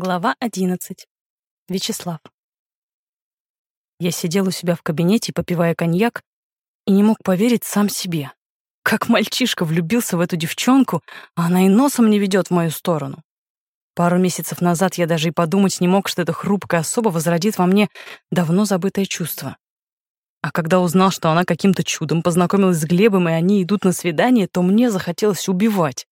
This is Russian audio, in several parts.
Глава 11. Вячеслав. Я сидел у себя в кабинете, попивая коньяк, и не мог поверить сам себе. Как мальчишка влюбился в эту девчонку, а она и носом не ведет в мою сторону. Пару месяцев назад я даже и подумать не мог, что эта хрупкая особа возродит во мне давно забытое чувство. А когда узнал, что она каким-то чудом познакомилась с Глебом, и они идут на свидание, то мне захотелось убивать.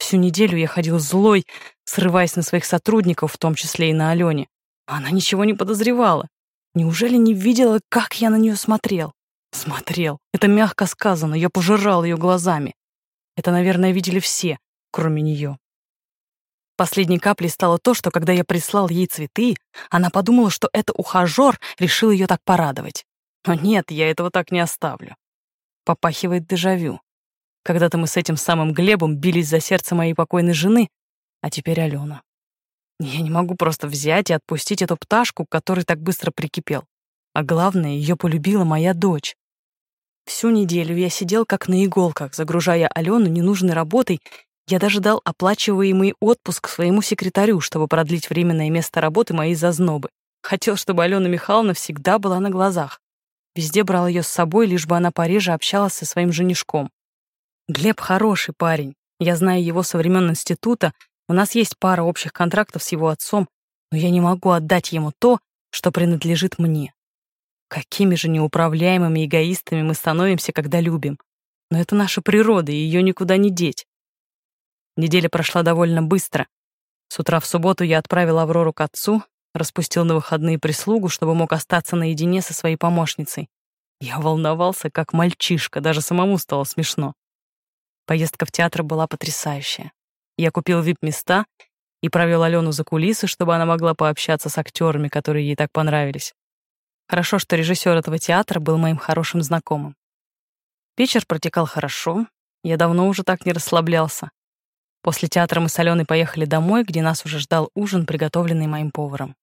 Всю неделю я ходил злой, срываясь на своих сотрудников, в том числе и на Алене. Она ничего не подозревала. Неужели не видела, как я на нее смотрел? Смотрел. Это мягко сказано, я пожирал ее глазами. Это, наверное, видели все, кроме нее. Последней каплей стало то, что когда я прислал ей цветы, она подумала, что это ухажер решил ее так порадовать. Но нет, я этого так не оставлю. Попахивает дежавю. Когда-то мы с этим самым Глебом бились за сердце моей покойной жены, а теперь Алена. Я не могу просто взять и отпустить эту пташку, который так быстро прикипел. А главное, ее полюбила моя дочь. Всю неделю я сидел как на иголках, загружая Алену ненужной работой. Я даже дал оплачиваемый отпуск своему секретарю, чтобы продлить временное место работы моей зазнобы. Хотел, чтобы Алена Михайловна всегда была на глазах. Везде брал ее с собой, лишь бы она пореже общалась со своим женишком. Глеб хороший парень. Я знаю его со времен института. У нас есть пара общих контрактов с его отцом, но я не могу отдать ему то, что принадлежит мне. Какими же неуправляемыми эгоистами мы становимся, когда любим. Но это наша природа, и ее никуда не деть. Неделя прошла довольно быстро. С утра в субботу я отправил Аврору к отцу, распустил на выходные прислугу, чтобы мог остаться наедине со своей помощницей. Я волновался, как мальчишка, даже самому стало смешно. Поездка в театр была потрясающая. Я купил вип-места и провел Алену за кулисы, чтобы она могла пообщаться с актерами, которые ей так понравились. Хорошо, что режиссер этого театра был моим хорошим знакомым. Вечер протекал хорошо, я давно уже так не расслаблялся. После театра мы с Аленой поехали домой, где нас уже ждал ужин, приготовленный моим поваром.